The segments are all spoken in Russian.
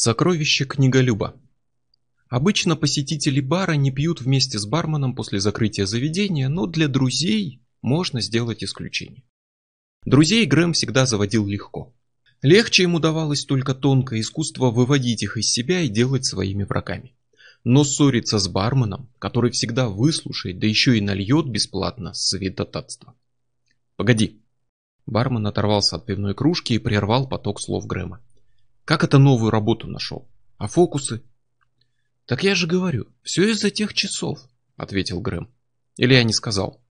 Сокровище книголюба. Обычно посетители бара не пьют вместе с барменом после закрытия заведения, но для друзей можно сделать исключение. Друзей Грэм всегда заводил легко. Легче ему давалось только тонкое искусство выводить их из себя и делать своими врагами. Но ссориться с барменом, который всегда выслушает, да еще и нальет бесплатно, святотатство. Погоди. Бармен оторвался от пивной кружки и прервал поток слов Грэма. Как это новую работу нашел? А фокусы? Так я же говорю, все из-за тех часов, ответил Грэм. Или я не сказал?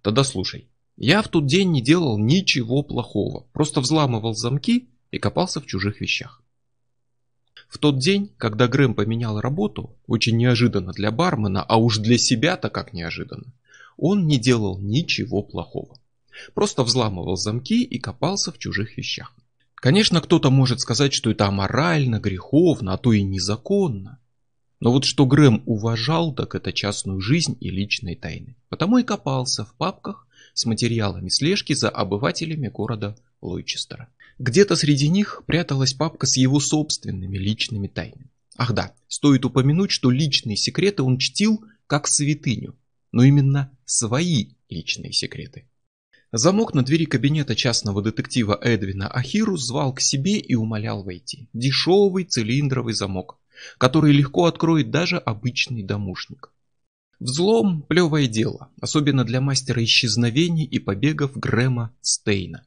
Тогда слушай. Я в тот день не делал ничего плохого, просто взламывал замки и копался в чужих вещах. В тот день, когда Грэм поменял работу, очень неожиданно для бармена, а уж для себя-то как неожиданно, он не делал ничего плохого. Просто взламывал замки и копался в чужих вещах. Конечно, кто-то может сказать, что это аморально, греховно, а то и незаконно. Но вот что Грэм уважал, так это частную жизнь и личные тайны. Потому и копался в папках с материалами слежки за обывателями города Лойчестера. Где-то среди них пряталась папка с его собственными личными тайнами. Ах да, стоит упомянуть, что личные секреты он чтил как святыню, но именно свои личные секреты. Замок на двери кабинета частного детектива Эдвина Ахиру звал к себе и умолял войти. Дешевый цилиндровый замок, который легко откроет даже обычный домушник. Взлом – плевое дело, особенно для мастера исчезновений и побегов Грэма Стейна.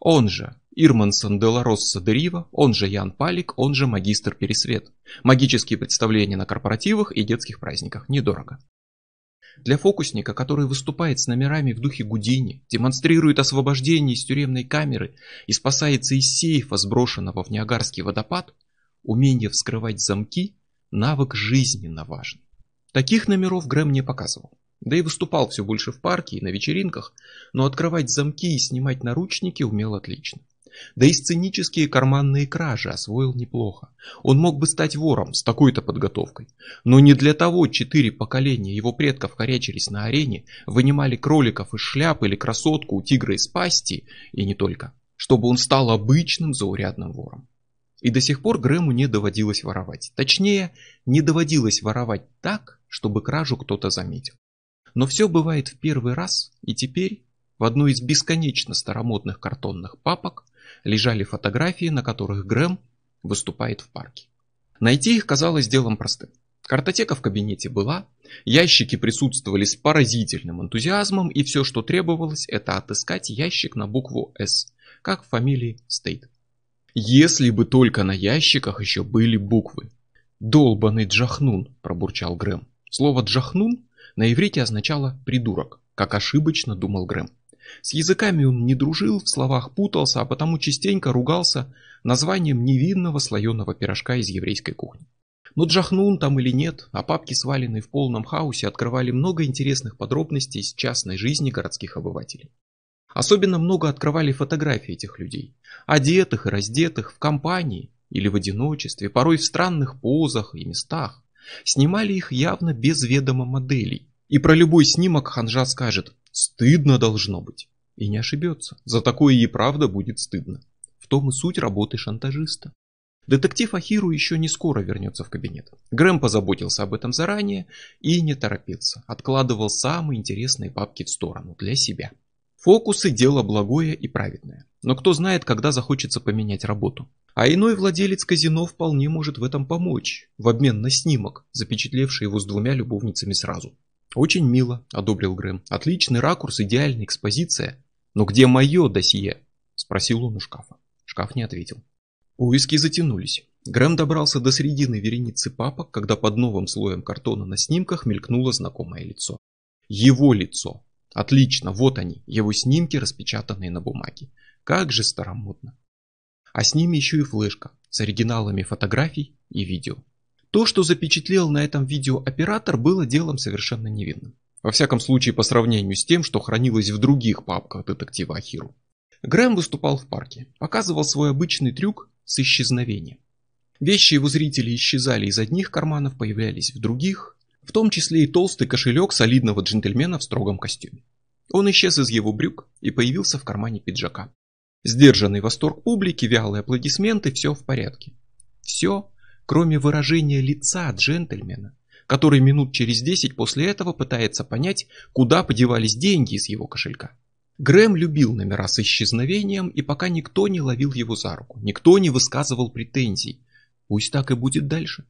Он же Ирмансон Деларосса Дерива, он же Ян Палик, он же магистр Пересвет. Магические представления на корпоративах и детских праздниках. Недорого. Для фокусника, который выступает с номерами в духе Гудини, демонстрирует освобождение из тюремной камеры и спасается из сейфа, сброшенного в Ниагарский водопад, умение вскрывать замки – навык жизненно важный. Таких номеров Грэм не показывал. Да и выступал все больше в парке и на вечеринках, но открывать замки и снимать наручники умел отлично. Да и сценические карманные кражи освоил неплохо. Он мог бы стать вором с такой-то подготовкой. Но не для того четыре поколения его предков корячились на арене, вынимали кроликов из шляп или красотку у тигра из пасти, и не только, чтобы он стал обычным заурядным вором. И до сих пор Грэму не доводилось воровать. Точнее, не доводилось воровать так, чтобы кражу кто-то заметил. Но все бывает в первый раз, и теперь в одной из бесконечно старомодных картонных папок лежали фотографии, на которых Грэм выступает в парке. Найти их казалось делом простым. Картотека в кабинете была, ящики присутствовали с поразительным энтузиазмом, и все, что требовалось, это отыскать ящик на букву «С», как в фамилии Стейт. Если бы только на ящиках еще были буквы. «Долбанный Джахнун», – пробурчал Грэм. Слово «Джахнун» на иврите означало «придурок», как ошибочно думал Грэм. С языками он не дружил, в словах путался, а потому частенько ругался названием невинного слоеного пирожка из еврейской кухни. Но джахнун там или нет, а папки, сваленные в полном хаосе, открывали много интересных подробностей из частной жизни городских обывателей. Особенно много открывали фотографии этих людей, одетых и раздетых, в компании или в одиночестве, порой в странных позах и местах. Снимали их явно без ведома моделей. И про любой снимок Ханжа скажет Стыдно должно быть. И не ошибется. За такое и правда будет стыдно. В том и суть работы шантажиста. Детектив Ахиру еще не скоро вернется в кабинет. Грэм позаботился об этом заранее и не торопился. Откладывал самые интересные папки в сторону для себя. Фокусы – дело благое и праведное. Но кто знает, когда захочется поменять работу. А иной владелец казино вполне может в этом помочь, в обмен на снимок, запечатлевший его с двумя любовницами сразу. «Очень мило», — одобрил Грэм. «Отличный ракурс, идеальная экспозиция. Но где мое досье?» — спросил он у шкафа. Шкаф не ответил. Поиски затянулись. Грэм добрался до середины вереницы папок, когда под новым слоем картона на снимках мелькнуло знакомое лицо. Его лицо. Отлично, вот они, его снимки, распечатанные на бумаге. Как же старомодно. А с ними еще и флешка с оригиналами фотографий и видео. То, что запечатлел на этом видео оператор, было делом совершенно невинным. Во всяком случае, по сравнению с тем, что хранилось в других папках детектива Ахиру. Грэм выступал в парке, показывал свой обычный трюк с исчезновением. Вещи его зрителей исчезали из одних карманов, появлялись в других, в том числе и толстый кошелек солидного джентльмена в строгом костюме. Он исчез из его брюк и появился в кармане пиджака. Сдержанный восторг публики, вялые аплодисменты, все в порядке. Все кроме выражения лица джентльмена, который минут через десять после этого пытается понять, куда подевались деньги из его кошелька. Грэм любил номера с исчезновением, и пока никто не ловил его за руку, никто не высказывал претензий. Пусть так и будет дальше.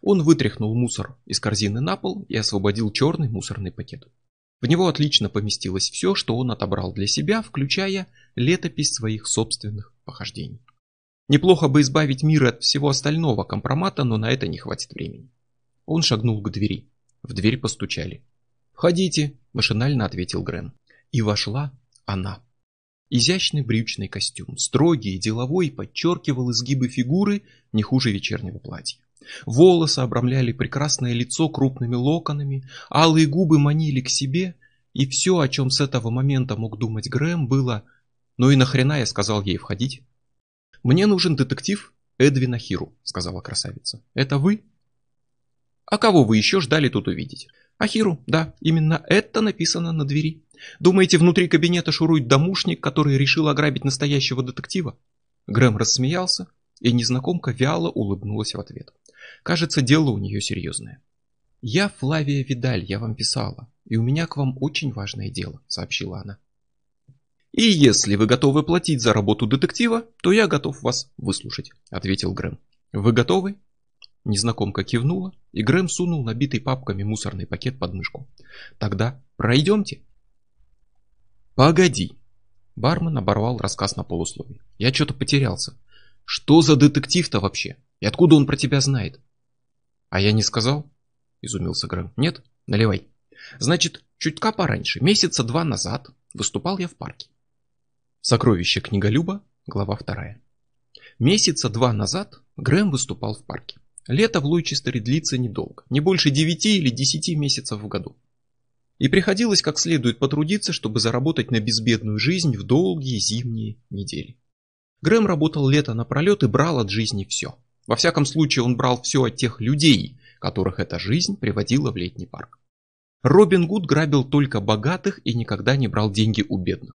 Он вытряхнул мусор из корзины на пол и освободил черный мусорный пакет. В него отлично поместилось все, что он отобрал для себя, включая летопись своих собственных похождений. Неплохо бы избавить мир от всего остального компромата, но на это не хватит времени. Он шагнул к двери. В дверь постучали. «Входите», – машинально ответил Грэм. И вошла она. Изящный брючный костюм, строгий и деловой, подчеркивал изгибы фигуры не хуже вечернего платья. Волосы обрамляли прекрасное лицо крупными локонами, алые губы манили к себе, и все, о чем с этого момента мог думать Грэм, было «Ну и нахрена я сказал ей входить?» «Мне нужен детектив Эдвина Хиру», — сказала красавица. «Это вы?» «А кого вы еще ждали тут увидеть?» «Ахиру, да, именно это написано на двери. Думаете, внутри кабинета шурует домушник, который решил ограбить настоящего детектива? Грэм рассмеялся, и незнакомка вяло улыбнулась в ответ. Кажется, дело у нее серьезное. «Я Флавия Видаль, я вам писала, и у меня к вам очень важное дело», — сообщила она. «И если вы готовы платить за работу детектива, то я готов вас выслушать», — ответил Грэм. «Вы готовы?» Незнакомка кивнула, и Грэм сунул набитый папками мусорный пакет под мышку. «Тогда пройдемте». «Погоди!» Бармен оборвал рассказ на полусловие. «Я что-то потерялся. Что за детектив-то вообще? И откуда он про тебя знает?» «А я не сказал?» Изумился Грэм. «Нет? Наливай. Значит, чутка пораньше, месяца два назад, выступал я в парке. Сокровище книголюба, глава вторая. Месяца два назад Грэм выступал в парке. Лето в Луичестере длится недолго, не больше девяти или десяти месяцев в году. И приходилось как следует потрудиться, чтобы заработать на безбедную жизнь в долгие зимние недели. Грэм работал лето напролет и брал от жизни все. Во всяком случае, он брал все от тех людей, которых эта жизнь приводила в летний парк. Робин Гуд грабил только богатых и никогда не брал деньги у бедных.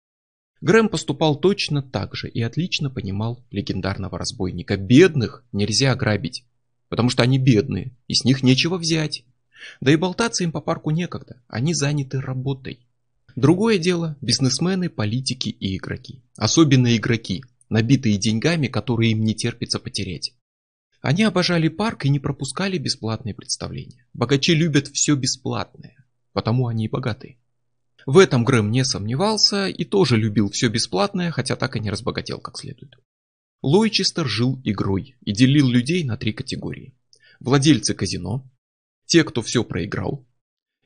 Грэм поступал точно так же и отлично понимал легендарного разбойника. Бедных нельзя грабить, потому что они бедные, и с них нечего взять. Да и болтаться им по парку некогда, они заняты работой. Другое дело – бизнесмены, политики и игроки. Особенно игроки, набитые деньгами, которые им не терпится потерять. Они обожали парк и не пропускали бесплатные представления. Богачи любят все бесплатное, потому они и богатые. В этом Грэм не сомневался и тоже любил все бесплатное, хотя так и не разбогател как следует. Лойчестер жил игрой и делил людей на три категории. Владельцы казино, те, кто все проиграл,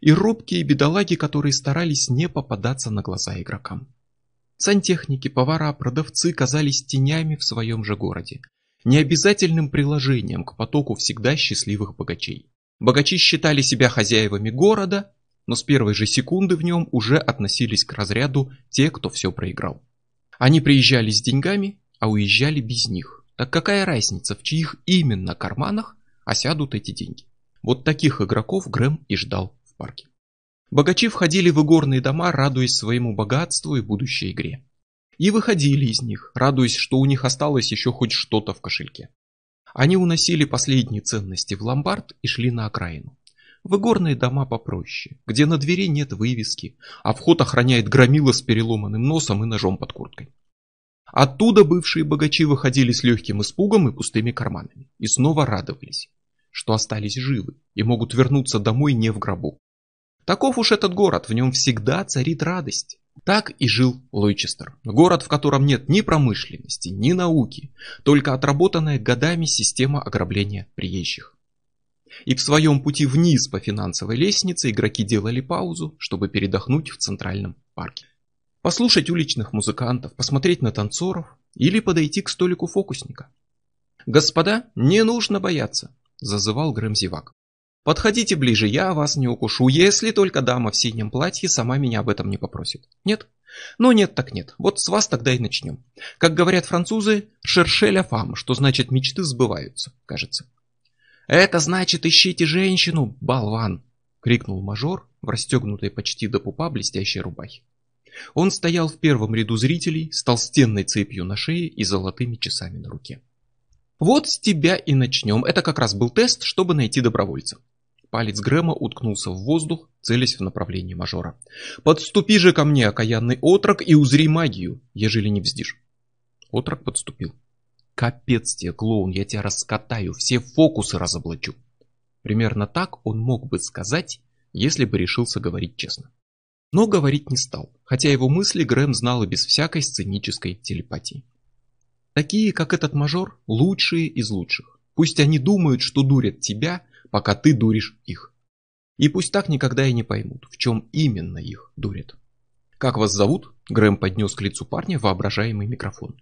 и робкие бедолаги, которые старались не попадаться на глаза игрокам. Сантехники, повара, продавцы казались тенями в своем же городе, необязательным приложением к потоку всегда счастливых богачей. Богачи считали себя хозяевами города, но с первой же секунды в нем уже относились к разряду те, кто все проиграл. Они приезжали с деньгами, а уезжали без них. Так какая разница, в чьих именно карманах осядут эти деньги? Вот таких игроков Грэм и ждал в парке. Богачи входили в игорные дома, радуясь своему богатству и будущей игре. И выходили из них, радуясь, что у них осталось еще хоть что-то в кошельке. Они уносили последние ценности в ломбард и шли на окраину. В игорные дома попроще, где на двери нет вывески, а вход охраняет громила с переломанным носом и ножом под курткой. Оттуда бывшие богачи выходили с легким испугом и пустыми карманами. И снова радовались что остались живы и могут вернуться домой не в гробу. Таков уж этот город, в нем всегда царит радость. Так и жил Лойчестер. Город, в котором нет ни промышленности, ни науки, только отработанная годами система ограбления приезжих. И в своем пути вниз по финансовой лестнице игроки делали паузу, чтобы передохнуть в центральном парке. Послушать уличных музыкантов, посмотреть на танцоров или подойти к столику фокусника. Господа, не нужно бояться. — зазывал Грэм зевак. «Подходите ближе, я вас не укушу, если только дама в синем платье сама меня об этом не попросит. Нет? Ну нет так нет, вот с вас тогда и начнем. Как говорят французы, «шершеля фам», что значит «мечты сбываются», кажется. «Это значит, ищите женщину, болван!» — крикнул мажор в расстегнутой почти до пупа блестящей рубахе. Он стоял в первом ряду зрителей с толстенной цепью на шее и золотыми часами на руке. Вот с тебя и начнем. Это как раз был тест, чтобы найти добровольца. Палец Грэма уткнулся в воздух, целясь в направлении мажора. «Подступи же ко мне, окаянный отрок, и узри магию, ежели не вздишь». Отрок подступил. «Капец тебе, клоун, я тебя раскатаю, все фокусы разоблачу». Примерно так он мог бы сказать, если бы решился говорить честно. Но говорить не стал, хотя его мысли Грэм знал и без всякой сценической телепатии. Такие, как этот мажор, лучшие из лучших. Пусть они думают, что дурят тебя, пока ты дуришь их. И пусть так никогда и не поймут, в чем именно их дурят. «Как вас зовут?» Грэм поднес к лицу парня воображаемый микрофон.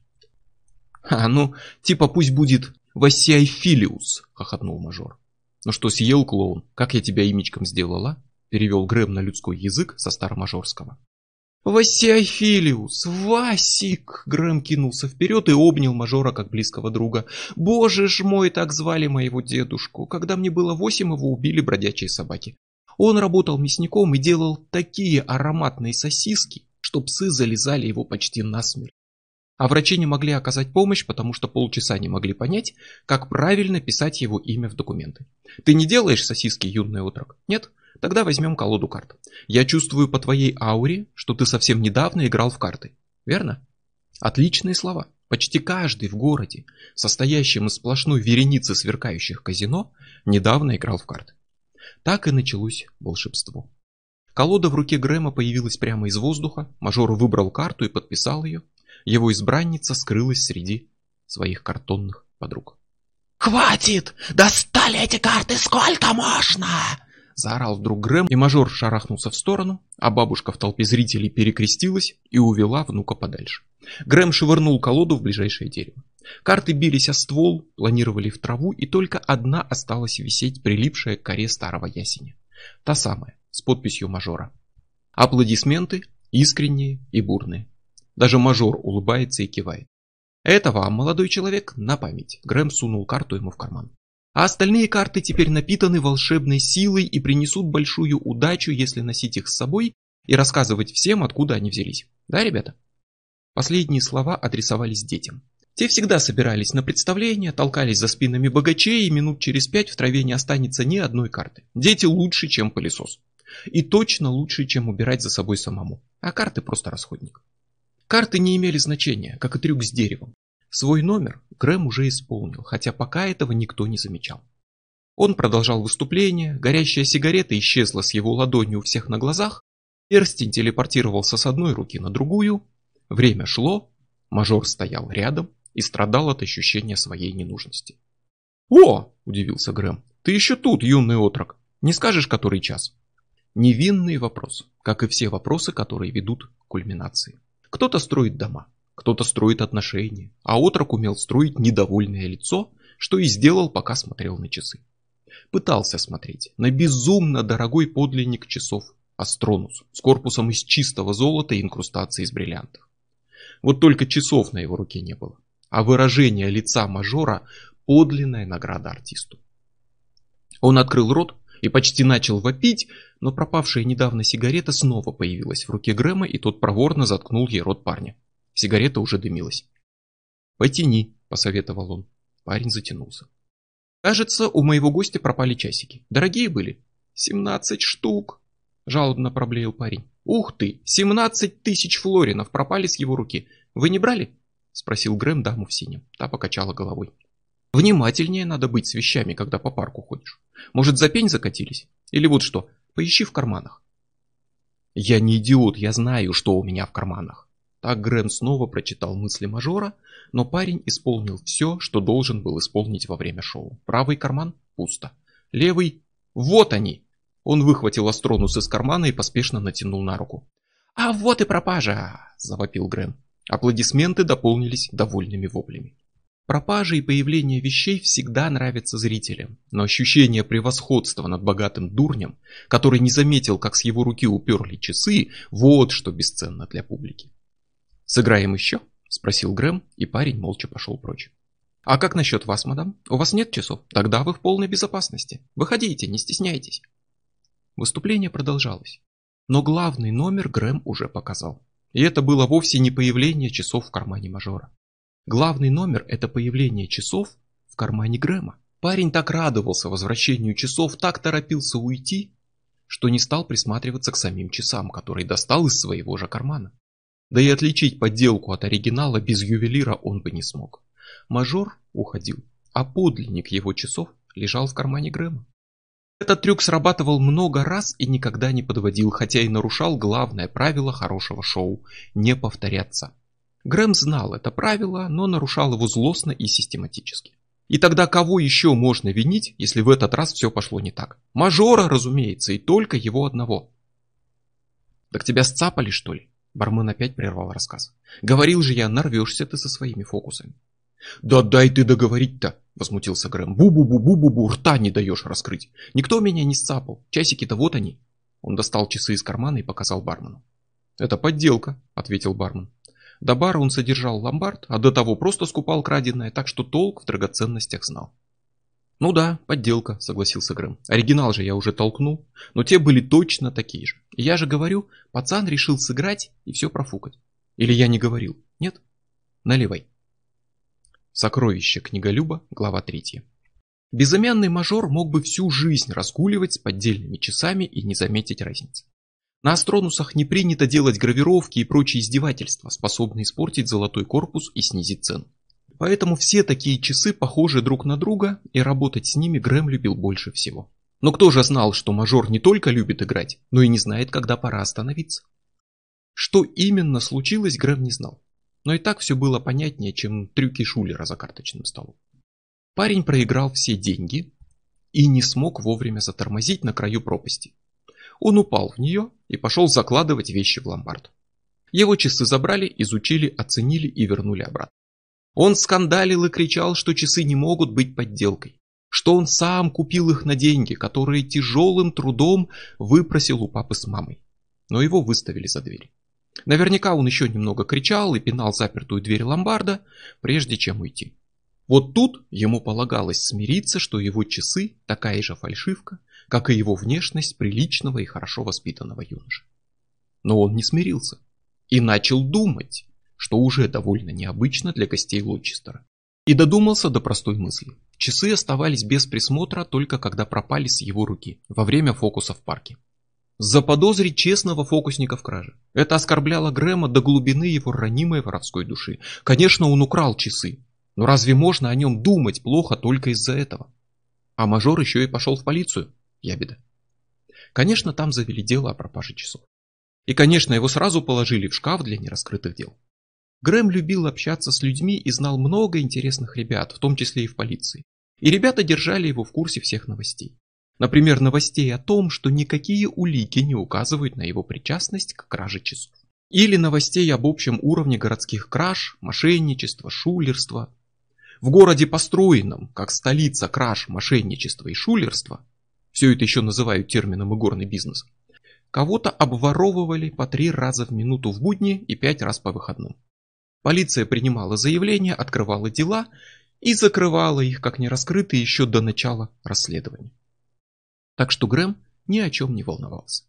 «А, ну, типа пусть будет Васиайфилиус», — хохотнул мажор. «Ну что, съел клоун? Как я тебя имечком сделала?» Перевел Грэм на людской язык со старомажорского. «Васиофилиус! Васик!» Грэм кинулся вперед и обнял мажора как близкого друга. «Боже ж мой, так звали моего дедушку! Когда мне было восемь, его убили бродячие собаки. Он работал мясником и делал такие ароматные сосиски, что псы залезали его почти насмерть. А врачи не могли оказать помощь, потому что полчаса не могли понять, как правильно писать его имя в документы. Ты не делаешь сосиски, юный отрок? Нет? Тогда возьмем колоду карт. Я чувствую по твоей ауре, что ты совсем недавно играл в карты. Верно? Отличные слова. Почти каждый в городе, состоящем из сплошной вереницы сверкающих казино, недавно играл в карты. Так и началось волшебство. Колода в руке Грэма появилась прямо из воздуха, мажор выбрал карту и подписал ее. Его избранница скрылась среди своих картонных подруг. «Хватит! Достали эти карты сколько можно!» Заорал вдруг Грэм, и мажор шарахнулся в сторону, а бабушка в толпе зрителей перекрестилась и увела внука подальше. Грэм швырнул колоду в ближайшее дерево. Карты бились о ствол, планировали в траву, и только одна осталась висеть, прилипшая к коре старого ясеня. Та самая, с подписью мажора. Аплодисменты искренние и бурные. Даже мажор улыбается и кивает. Это вам, молодой человек, на память. Грэм сунул карту ему в карман. А остальные карты теперь напитаны волшебной силой и принесут большую удачу, если носить их с собой и рассказывать всем, откуда они взялись. Да, ребята? Последние слова адресовались детям. Те всегда собирались на представление, толкались за спинами богачей, и минут через пять в траве не останется ни одной карты. Дети лучше, чем пылесос. И точно лучше, чем убирать за собой самому. А карты просто расходник. Карты не имели значения, как и трюк с деревом. Свой номер Грэм уже исполнил, хотя пока этого никто не замечал. Он продолжал выступление, горящая сигарета исчезла с его ладони у всех на глазах, перстень телепортировался с одной руки на другую, время шло, мажор стоял рядом и страдал от ощущения своей ненужности. «О!» – удивился Грэм. «Ты еще тут, юный отрок. Не скажешь, который час?» Невинный вопрос, как и все вопросы, которые ведут к кульминации. Кто-то строит дома, кто-то строит отношения, а отрок умел строить недовольное лицо, что и сделал, пока смотрел на часы. Пытался смотреть на безумно дорогой подлинник часов Астронус с корпусом из чистого золота и инкрустацией из бриллиантов. Вот только часов на его руке не было, а выражение лица мажора – подлинная награда артисту. Он открыл рот и почти начал вопить, но пропавшая недавно сигарета снова появилась в руке Грэма, и тот проворно заткнул ей рот парня. Сигарета уже дымилась. «Потяни», — посоветовал он. Парень затянулся. «Кажется, у моего гостя пропали часики. Дорогие были?» «Семнадцать штук», — жалобно проблеял парень. «Ух ты! Семнадцать тысяч флоринов пропали с его руки. Вы не брали?» — спросил Грэм даму в синем. Та покачала головой. «Внимательнее надо быть с вещами, когда по парку ходишь. Может, за пень закатились? Или вот что, поищи в карманах». «Я не идиот, я знаю, что у меня в карманах. Так Грэм снова прочитал мысли мажора, но парень исполнил все, что должен был исполнить во время шоу. Правый карман пусто. Левый вот они! Он выхватил Астронус из кармана и поспешно натянул на руку. «А вот и пропажа!» – завопил Грэм. Аплодисменты дополнились довольными воплями. Пропажа и появление вещей всегда нравятся зрителям, но ощущение превосходства над богатым дурнем, который не заметил, как с его руки уперли часы, вот что бесценно для публики. «Сыграем еще?» – спросил Грэм, и парень молча пошел прочь. «А как насчет вас, мадам? У вас нет часов? Тогда вы в полной безопасности. Выходите, не стесняйтесь». Выступление продолжалось. Но главный номер Грэм уже показал. И это было вовсе не появление часов в кармане мажора. Главный номер – это появление часов в кармане Грэма. Парень так радовался возвращению часов, так торопился уйти, что не стал присматриваться к самим часам, которые достал из своего же кармана. Да и отличить подделку от оригинала без ювелира он бы не смог. Мажор уходил, а подлинник его часов лежал в кармане Грэма. Этот трюк срабатывал много раз и никогда не подводил, хотя и нарушал главное правило хорошего шоу – не повторяться. Грэм знал это правило, но нарушал его злостно и систематически. И тогда кого еще можно винить, если в этот раз все пошло не так? Мажора, разумеется, и только его одного. «Так тебя сцапали, что ли?» Бармен опять прервал рассказ. «Говорил же я, нарвешься ты со своими фокусами». «Да дай ты договорить-то!» — возмутился Грэм. «Бу-бу-бу-бу-бу-бу, рта не даешь раскрыть. Никто меня не сцапал. Часики-то вот они». Он достал часы из кармана и показал бармену. «Это подделка», — ответил бармен. До бара он содержал ломбард, а до того просто скупал краденое, так что толк в драгоценностях знал. «Ну да, подделка», — согласился Грэм. «Оригинал же я уже толкнул, но те были точно такие же. И я же говорю, пацан решил сыграть и все профукать. Или я не говорил? Нет? Наливай». Сокровище книголюба, глава 3. Безымянный мажор мог бы всю жизнь разгуливать с поддельными часами и не заметить разницы. На астронусах не принято делать гравировки и прочие издевательства, способные испортить золотой корпус и снизить цену. Поэтому все такие часы похожи друг на друга, и работать с ними Грэм любил больше всего. Но кто же знал, что мажор не только любит играть, но и не знает, когда пора остановиться? Что именно случилось, Грэм не знал. Но и так все было понятнее, чем трюки Шулера за карточным столом. Парень проиграл все деньги и не смог вовремя затормозить на краю пропасти. Он упал в нее и пошел закладывать вещи в ломбард. Его часы забрали, изучили, оценили и вернули обратно. Он скандалил и кричал, что часы не могут быть подделкой, что он сам купил их на деньги, которые тяжелым трудом выпросил у папы с мамой. Но его выставили за дверь. Наверняка он еще немного кричал и пинал запертую дверь ломбарда, прежде чем уйти. Вот тут ему полагалось смириться, что его часы такая же фальшивка, как и его внешность приличного и хорошо воспитанного юноши. Но он не смирился и начал думать, что уже довольно необычно для гостей Лочестера. И додумался до простой мысли. Часы оставались без присмотра только когда пропали с его руки во время фокуса в парке заподозрить честного фокусника в краже. Это оскорбляло Грэма до глубины его ранимой воровской души. Конечно, он украл часы, но разве можно о нем думать плохо только из-за этого? А мажор еще и пошел в полицию. Ябеда. Конечно, там завели дело о пропаже часов. И, конечно, его сразу положили в шкаф для нераскрытых дел. Грэм любил общаться с людьми и знал много интересных ребят, в том числе и в полиции. И ребята держали его в курсе всех новостей. Например, новостей о том, что никакие улики не указывают на его причастность к краже часов. Или новостей об общем уровне городских краж, мошенничества, шулерства. В городе построенном, как столица краж, мошенничества и шулерства, все это еще называют термином игорный бизнес, кого-то обворовывали по три раза в минуту в будни и пять раз по выходным. Полиция принимала заявления, открывала дела и закрывала их как нераскрытые еще до начала расследования. Так что Грэм ни о чем не волновался.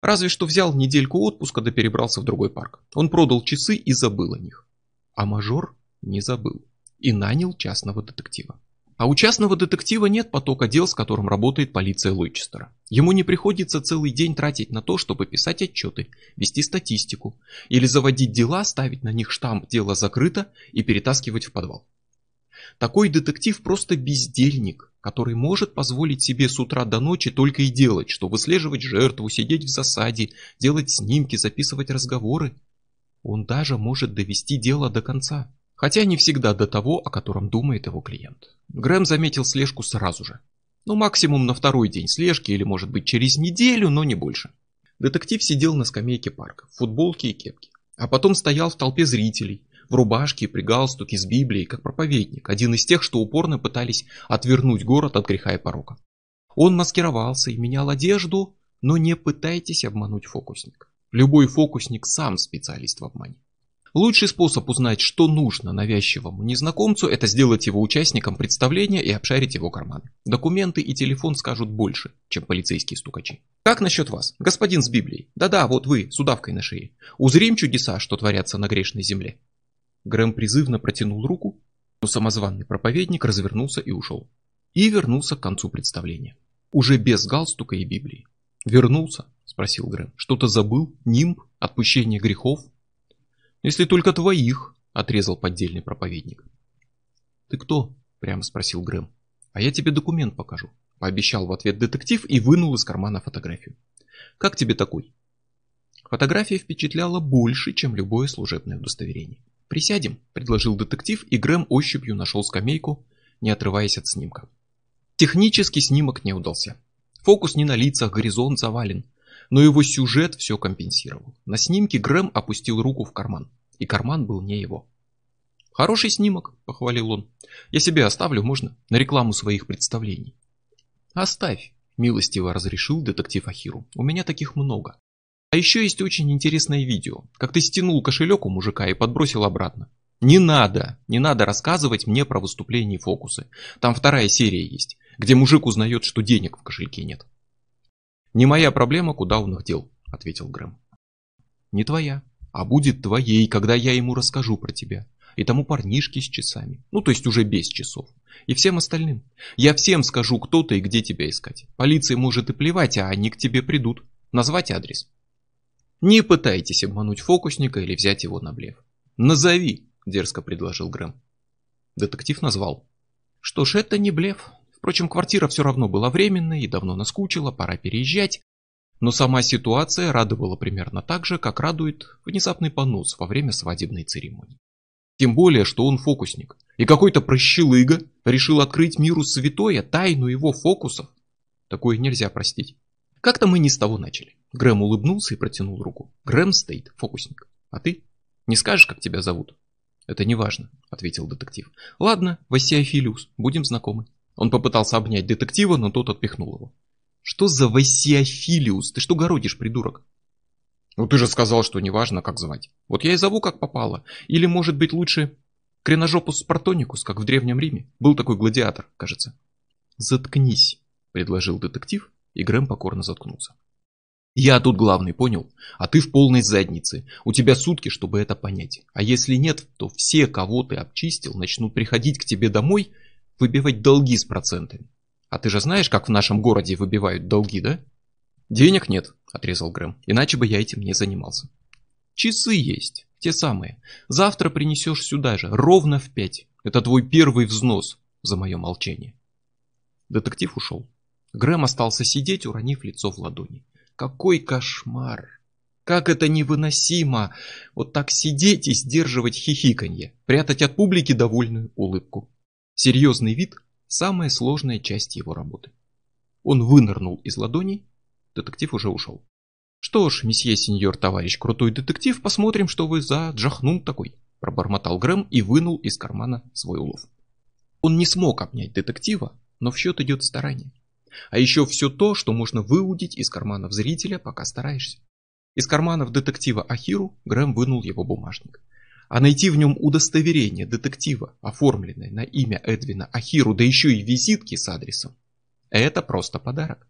Разве что взял недельку отпуска да перебрался в другой парк. Он продал часы и забыл о них. А мажор не забыл и нанял частного детектива. А у частного детектива нет потока дел, с которым работает полиция Лойчестера. Ему не приходится целый день тратить на то, чтобы писать отчеты, вести статистику или заводить дела, ставить на них штамп «дело закрыто» и перетаскивать в подвал. Такой детектив просто бездельник, который может позволить себе с утра до ночи только и делать, что выслеживать жертву, сидеть в засаде, делать снимки, записывать разговоры. Он даже может довести дело до конца, хотя не всегда до того, о котором думает его клиент. Грэм заметил слежку сразу же. Ну, максимум на второй день слежки или, может быть, через неделю, но не больше. Детектив сидел на скамейке парка, в футболке и кепке. А потом стоял в толпе зрителей, в рубашке при галстуке с Библией, как проповедник, один из тех, что упорно пытались отвернуть город от греха и порока. Он маскировался и менял одежду, но не пытайтесь обмануть фокусника. Любой фокусник сам специалист в обмане. Лучший способ узнать, что нужно навязчивому незнакомцу, это сделать его участником представления и обшарить его карманы. Документы и телефон скажут больше, чем полицейские стукачи. Как насчет вас, господин с Библией? Да-да, вот вы, с удавкой на шее. Узрим чудеса, что творятся на грешной земле. Грэм призывно протянул руку, Но самозванный проповедник развернулся и ушел. И вернулся к концу представления. Уже без галстука и Библии. «Вернулся?» – спросил Грэм. «Что-то забыл? Нимб? Отпущение грехов?» «Если только твоих», – отрезал поддельный проповедник. «Ты кто?» – прямо спросил Грэм. «А я тебе документ покажу», – пообещал в ответ детектив и вынул из кармана фотографию. «Как тебе такой?» Фотография впечатляла больше, чем любое служебное удостоверение. «Присядем», – предложил детектив, и Грэм ощупью нашел скамейку, не отрываясь от снимка. Технический снимок не удался. Фокус не на лицах, горизонт завален. Но его сюжет все компенсировал. На снимке Грэм опустил руку в карман. И карман был не его. «Хороший снимок», — похвалил он. «Я себе оставлю, можно? На рекламу своих представлений». «Оставь», — милостиво разрешил детектив Ахиру. «У меня таких много. А еще есть очень интересное видео, как ты стянул кошелек у мужика и подбросил обратно. Не надо, не надо рассказывать мне про выступления и фокусы. Там вторая серия есть, где мужик узнает, что денег в кошельке нет. Не моя проблема, куда он их дел, ответил Грэм. Не твоя, а будет твоей, когда я ему расскажу про тебя. И тому парнишке с часами. Ну, то есть уже без часов. И всем остальным. Я всем скажу, кто ты и где тебя искать. Полиция может и плевать, а они к тебе придут. Назвать адрес. Не пытайтесь обмануть фокусника или взять его на блеф. Назови, дерзко предложил Грэм. Детектив назвал. Что ж, это не блеф. Впрочем, квартира все равно была временной и давно наскучила, пора переезжать. Но сама ситуация радовала примерно так же, как радует внезапный понос во время свадебной церемонии. Тем более, что он фокусник. И какой-то прощелыга решил открыть миру святое тайну его фокусов. Такое нельзя простить. Как-то мы не с того начали. Грэм улыбнулся и протянул руку. Грэм Стейт, фокусник. А ты? Не скажешь, как тебя зовут? Это не важно, ответил детектив. Ладно, Васиофилиус, будем знакомы. Он попытался обнять детектива, но тот отпихнул его. Что за Васиофилиус? Ты что городишь, придурок? Ну ты же сказал, что не важно, как звать. Вот я и зову, как попало. Или, может быть, лучше Креножопус Спартоникус, как в Древнем Риме. Был такой гладиатор, кажется. Заткнись, предложил детектив, и Грэм покорно заткнулся. Я тут главный, понял? А ты в полной заднице. У тебя сутки, чтобы это понять. А если нет, то все, кого ты обчистил, начнут приходить к тебе домой, выбивать долги с процентами. А ты же знаешь, как в нашем городе выбивают долги, да? Денег нет, отрезал Грэм, иначе бы я этим не занимался. Часы есть, те самые. Завтра принесешь сюда же, ровно в пять. Это твой первый взнос за мое молчание. Детектив ушел. Грэм остался сидеть, уронив лицо в ладони. Какой кошмар! Как это невыносимо! Вот так сидеть и сдерживать хихиканье, прятать от публики довольную улыбку. Серьезный вид – самая сложная часть его работы. Он вынырнул из ладоней, детектив уже ушел. «Что ж, месье сеньор, товарищ крутой детектив, посмотрим, что вы за джахнул такой», – пробормотал Грэм и вынул из кармана свой улов. Он не смог обнять детектива, но в счет идет старание. А еще все то, что можно выудить из карманов зрителя, пока стараешься. Из карманов детектива Ахиру Грэм вынул его бумажник. А найти в нем удостоверение детектива, оформленное на имя Эдвина Ахиру, да еще и визитки с адресом, это просто подарок.